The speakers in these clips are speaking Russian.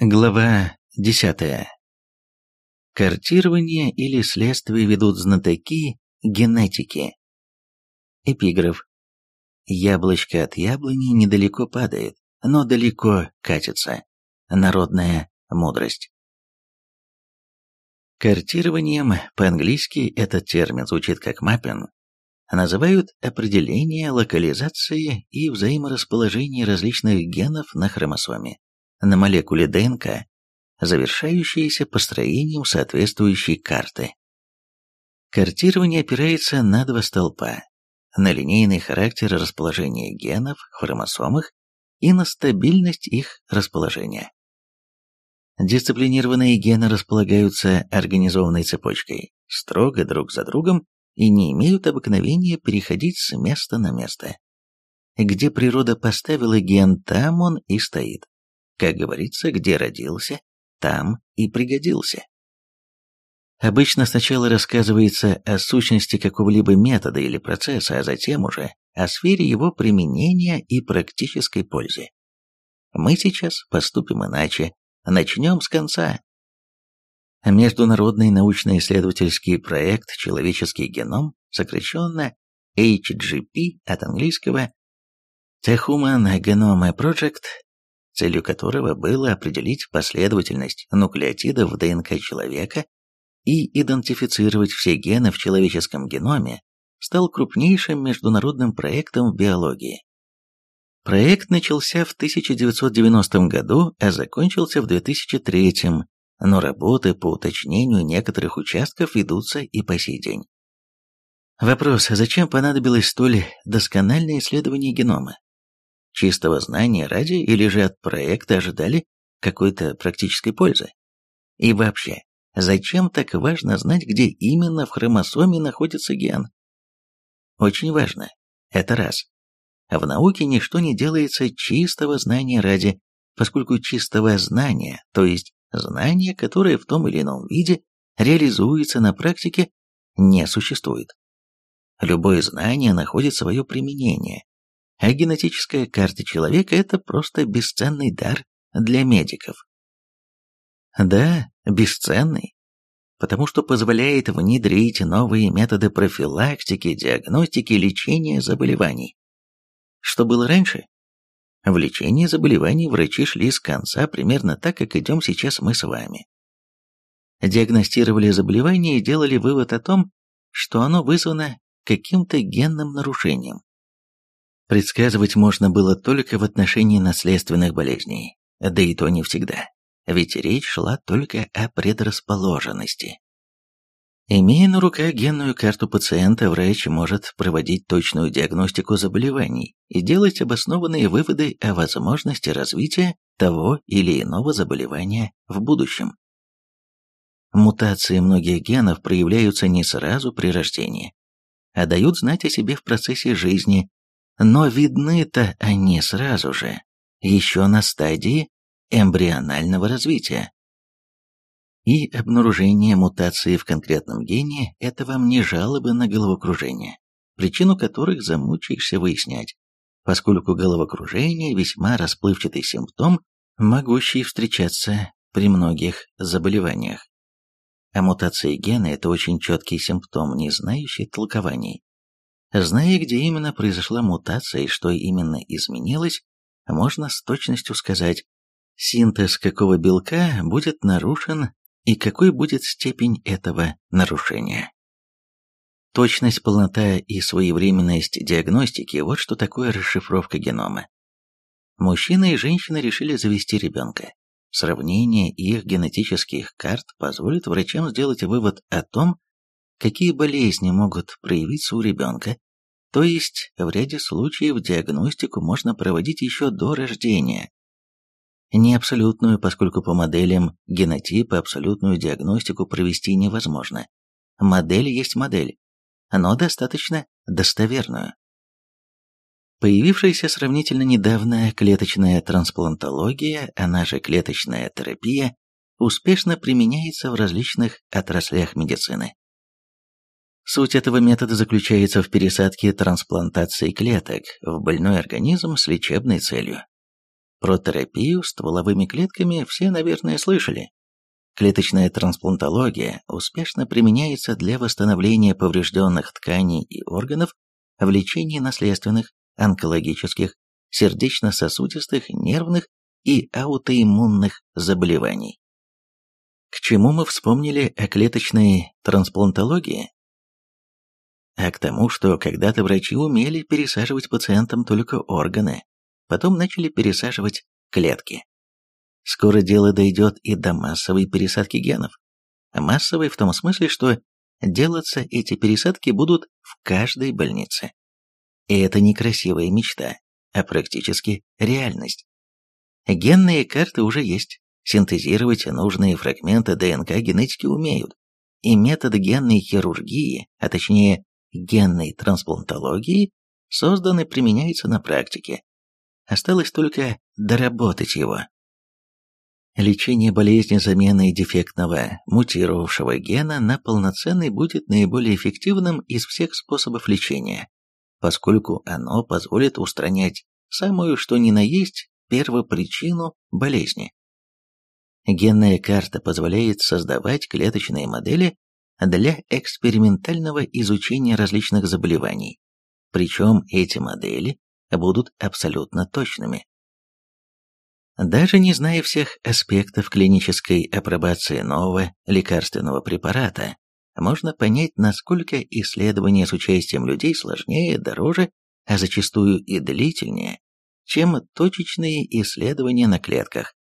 Глава 10. Картирование или следствие ведут знатоки генетики. Эпиграф. Яблочко от яблони недалеко падает, но далеко катится. Народная мудрость. Картированием, по-английски этот термин звучит как маппинг, называют определение локализации и взаиморасположение различных генов на хромосоме на молекуле ДНК, завершающиеся построением соответствующей карты. Картирование опирается на два столпа – на линейный характер расположения генов в хромосомах и на стабильность их расположения. Дисциплинированные гены располагаются организованной цепочкой, строго друг за другом и не имеют обыкновения переходить с места на место. Где природа поставила ген, там он и стоит. Как говорится, где родился, там и пригодился. Обычно сначала рассказывается о сущности какого-либо метода или процесса, а затем уже о сфере его применения и практической пользы. Мы сейчас поступим иначе, начнем с конца. Международный научно-исследовательский проект «Человеческий геном», сокращенно HGP от английского The Human Genome Project, целью которого было определить последовательность нуклеотидов в ДНК человека и идентифицировать все гены в человеческом геноме, стал крупнейшим международным проектом в биологии. Проект начался в 1990 году, а закончился в 2003, но работы по уточнению некоторых участков ведутся и по сей день. Вопрос, зачем понадобилось столь доскональное исследование генома? Чистого знания ради или же от проекта ожидали какой-то практической пользы? И вообще, зачем так важно знать, где именно в хромосоме находится ген? Очень важно. Это раз. В науке ничто не делается чистого знания ради, поскольку чистого знания, то есть знания, которое в том или ином виде реализуется на практике, не существует. Любое знание находит свое применение, а генетическая карта человека – это просто бесценный дар для медиков. Да, бесценный, потому что позволяет внедрить новые методы профилактики, диагностики лечения заболеваний. Что было раньше? В лечении заболеваний врачи шли с конца примерно так, как идем сейчас мы с вами. Диагностировали заболевание и делали вывод о том, что оно вызвано каким-то генным нарушением. Предсказывать можно было только в отношении наследственных болезней, да и то не всегда, ведь речь шла только о предрасположенности. Имея на руках генную карту пациента, врач может проводить точную диагностику заболеваний и делать обоснованные выводы о возможности развития того или иного заболевания в будущем. Мутации многих генов проявляются не сразу при рождении, а дают знать о себе в процессе жизни но видны-то они сразу же, еще на стадии эмбрионального развития. И обнаружение мутации в конкретном гене – это вам не жалобы на головокружение, причину которых замучаешься выяснять, поскольку головокружение – весьма расплывчатый симптом, могущий встречаться при многих заболеваниях. А мутация гена – это очень четкий симптом, не знающий толкований. Зная, где именно произошла мутация и что именно изменилось, можно с точностью сказать, синтез какого белка будет нарушен и какой будет степень этого нарушения. Точность, полнота и своевременность диагностики – вот что такое расшифровка генома. Мужчина и женщина решили завести ребенка. Сравнение их генетических карт позволит врачам сделать вывод о том, какие болезни могут проявиться у ребенка, то есть в ряде случаев диагностику можно проводить еще до рождения. Не абсолютную, поскольку по моделям генотипа абсолютную диагностику провести невозможно. Модель есть модель, но достаточно достоверную. Появившаяся сравнительно недавно клеточная трансплантология, она же клеточная терапия, успешно применяется в различных отраслях медицины. Суть этого метода заключается в пересадке трансплантации клеток в больной организм с лечебной целью. Про терапию стволовыми клетками все, наверное, слышали. Клеточная трансплантология успешно применяется для восстановления поврежденных тканей и органов в лечении наследственных, онкологических, сердечно-сосудистых, нервных и аутоиммунных заболеваний. К чему мы вспомнили о клеточной трансплантологии? А к тому, что когда-то врачи умели пересаживать пациентам только органы, потом начали пересаживать клетки. Скоро дело дойдет и до массовой пересадки генов. Массовой в том смысле, что делаться эти пересадки будут в каждой больнице. И это не красивая мечта, а практически реальность. Генные карты уже есть, синтезировать нужные фрагменты ДНК генетики умеют, и метод генной хирургии, а точнее генной трансплантологии, создан и применяется на практике. Осталось только доработать его. Лечение болезни замены дефектного, мутировавшего гена на полноценный будет наиболее эффективным из всех способов лечения, поскольку оно позволит устранять самую что ни на есть первопричину болезни. Генная карта позволяет создавать клеточные модели для экспериментального изучения различных заболеваний, причем эти модели будут абсолютно точными. Даже не зная всех аспектов клинической апробации нового лекарственного препарата, можно понять, насколько исследования с участием людей сложнее, дороже, а зачастую и длительнее, чем точечные исследования на клетках.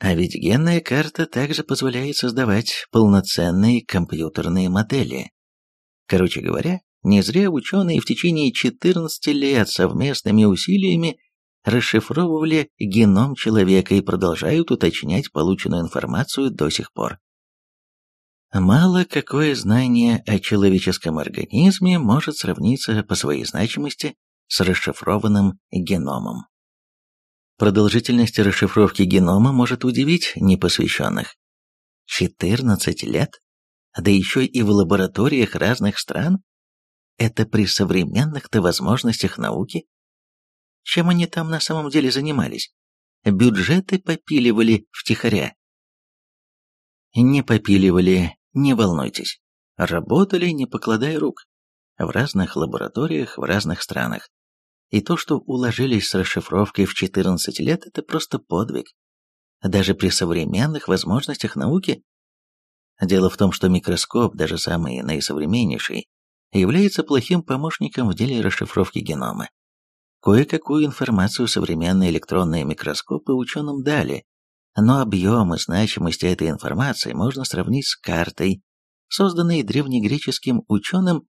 А ведь генная карта также позволяет создавать полноценные компьютерные модели. Короче говоря, не зря ученые в течение 14 лет совместными усилиями расшифровывали геном человека и продолжают уточнять полученную информацию до сих пор. Мало какое знание о человеческом организме может сравниться по своей значимости с расшифрованным геномом. Продолжительность расшифровки генома может удивить непосвященных. 14 лет? Да еще и в лабораториях разных стран? Это при современных-то возможностях науки? Чем они там на самом деле занимались? Бюджеты попиливали втихаря. Не попиливали, не волнуйтесь. Работали, не покладая рук. В разных лабораториях, в разных странах. И то, что уложились с расшифровкой в 14 лет, это просто подвиг. Даже при современных возможностях науки. Дело в том, что микроскоп, даже самый наисовременнейший, является плохим помощником в деле расшифровки генома. Кое-какую информацию современные электронные микроскопы ученым дали, но объем и значимость этой информации можно сравнить с картой, созданной древнегреческим ученым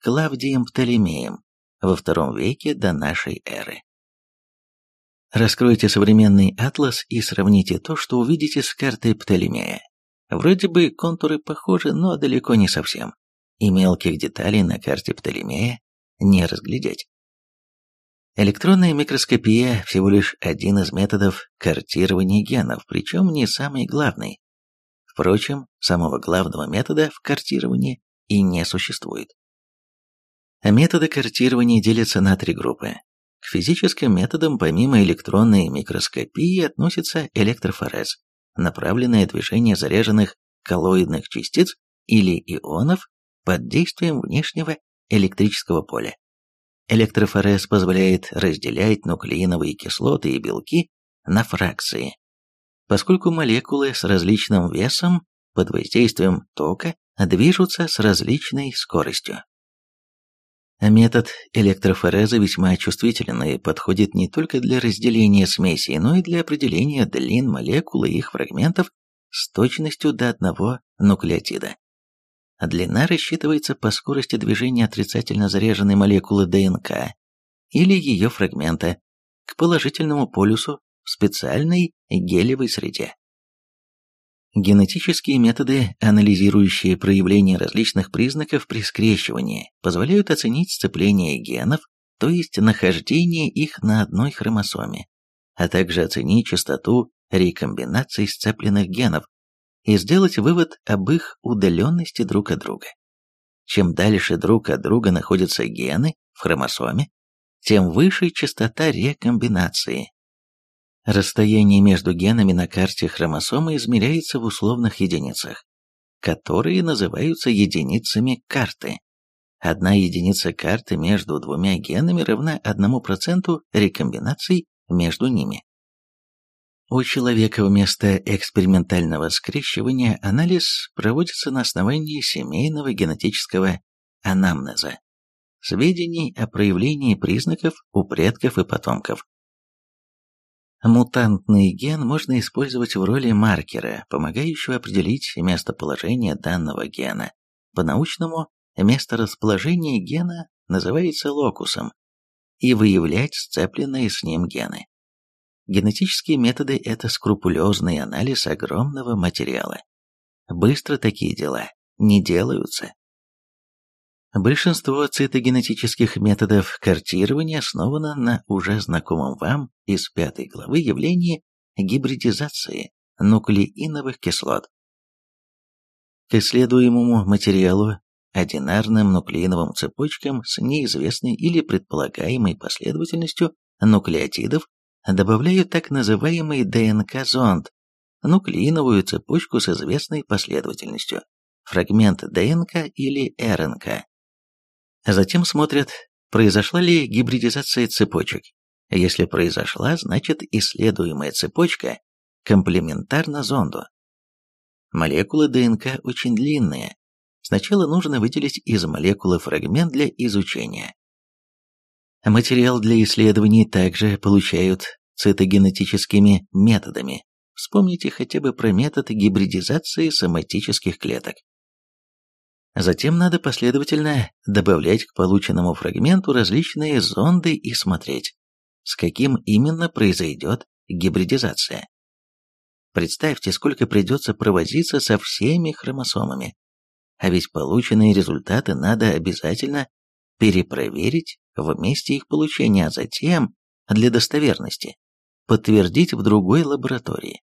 Клавдием Птолемеем во втором веке до нашей эры. Раскройте современный атлас и сравните то, что увидите с картой Птолемея. Вроде бы контуры похожи, но далеко не совсем, и мелких деталей на карте Птолемея не разглядеть. Электронная микроскопия – всего лишь один из методов картирования генов, причем не самый главный. Впрочем, самого главного метода в картировании и не существует. Методы картирования делятся на три группы. К физическим методам помимо электронной микроскопии относится электрофорез, направленное движение заряженных коллоидных частиц или ионов под действием внешнего электрического поля. Электрофорез позволяет разделять нуклеиновые кислоты и белки на фракции. Поскольку молекулы с различным весом под воздействием тока движутся с различной скоростью. Метод электрофореза весьма чувствителен и подходит не только для разделения смесей, но и для определения длин молекул и их фрагментов с точностью до одного нуклеотида. Длина рассчитывается по скорости движения отрицательно заряженной молекулы ДНК или ее фрагмента к положительному полюсу в специальной гелевой среде. Генетические методы, анализирующие проявление различных признаков при скрещивании, позволяют оценить сцепление генов, то есть нахождение их на одной хромосоме, а также оценить частоту рекомбинаций сцепленных генов и сделать вывод об их удаленности друг от друга. Чем дальше друг от друга находятся гены в хромосоме, тем выше частота рекомбинации, Расстояние между генами на карте хромосомы измеряется в условных единицах, которые называются единицами карты. Одна единица карты между двумя генами равна 1% рекомбинаций между ними. У человека вместо экспериментального скрещивания анализ проводится на основании семейного генетического анамнеза, сведений о проявлении признаков у предков и потомков. Мутантный ген можно использовать в роли маркера, помогающего определить местоположение данного гена. По-научному, месторасположение гена называется локусом, и выявлять сцепленные с ним гены. Генетические методы – это скрупулезный анализ огромного материала. Быстро такие дела не делаются. Большинство цитогенетических методов картирования основано на уже знакомом вам из пятой главы явлении гибридизации нуклеиновых кислот. К исследуемому материалу одинарным нуклеиновым цепочкам с неизвестной или предполагаемой последовательностью нуклеотидов добавляют так называемый ДНК-зонд, нуклеиновую цепочку с известной последовательностью, фрагмент ДНК или РНК. Затем смотрят, произошла ли гибридизация цепочек. Если произошла, значит исследуемая цепочка комплементарна зонду. Молекулы ДНК очень длинные. Сначала нужно выделить из молекулы фрагмент для изучения. Материал для исследований также получают цитогенетическими методами. Вспомните хотя бы про метод гибридизации соматических клеток. Затем надо последовательно добавлять к полученному фрагменту различные зонды и смотреть, с каким именно произойдет гибридизация. Представьте, сколько придется провозиться со всеми хромосомами. А ведь полученные результаты надо обязательно перепроверить в месте их получения, а затем, для достоверности, подтвердить в другой лаборатории.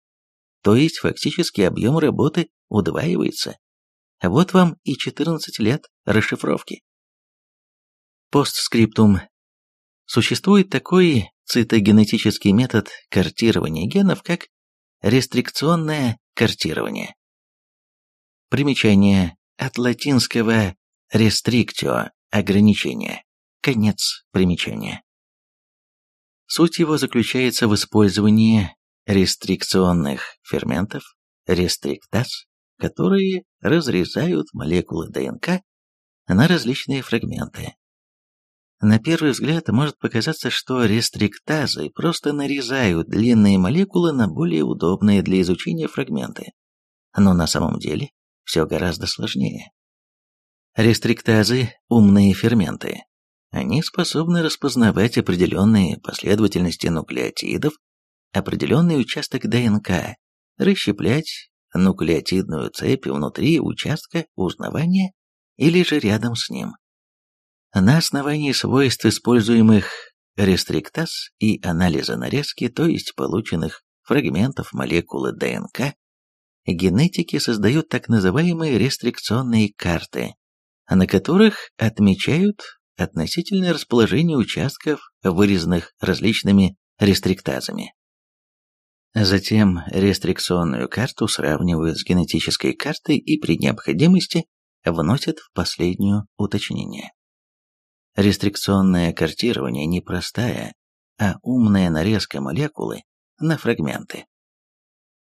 То есть фактически объем работы удваивается. Вот вам и 14 лет расшифровки. Постскриптум. Существует такой цитогенетический метод картирования генов, как рестрикционное картирование. Примечание от латинского restrictio – ограничение. Конец примечания. Суть его заключается в использовании рестрикционных ферментов, рестриктаз, которые разрезают молекулы ДНК на различные фрагменты. На первый взгляд может показаться, что рестриктазы просто нарезают длинные молекулы на более удобные для изучения фрагменты. Но на самом деле все гораздо сложнее. Рестриктазы – умные ферменты, они способны распознавать определенные последовательности нуклеотидов, определенный участок ДНК, расщеплять нуклеотидную цепь внутри участка узнавания или же рядом с ним. На основании свойств используемых рестриктаз и анализа нарезки, то есть полученных фрагментов молекулы ДНК, генетики создают так называемые рестрикционные карты, на которых отмечают относительное расположение участков, вырезанных различными рестриктазами. Затем рестрикционную карту сравнивают с генетической картой и при необходимости вносят в последнюю уточнение. Рестрикционное картирование не простая, а умная нарезка молекулы на фрагменты.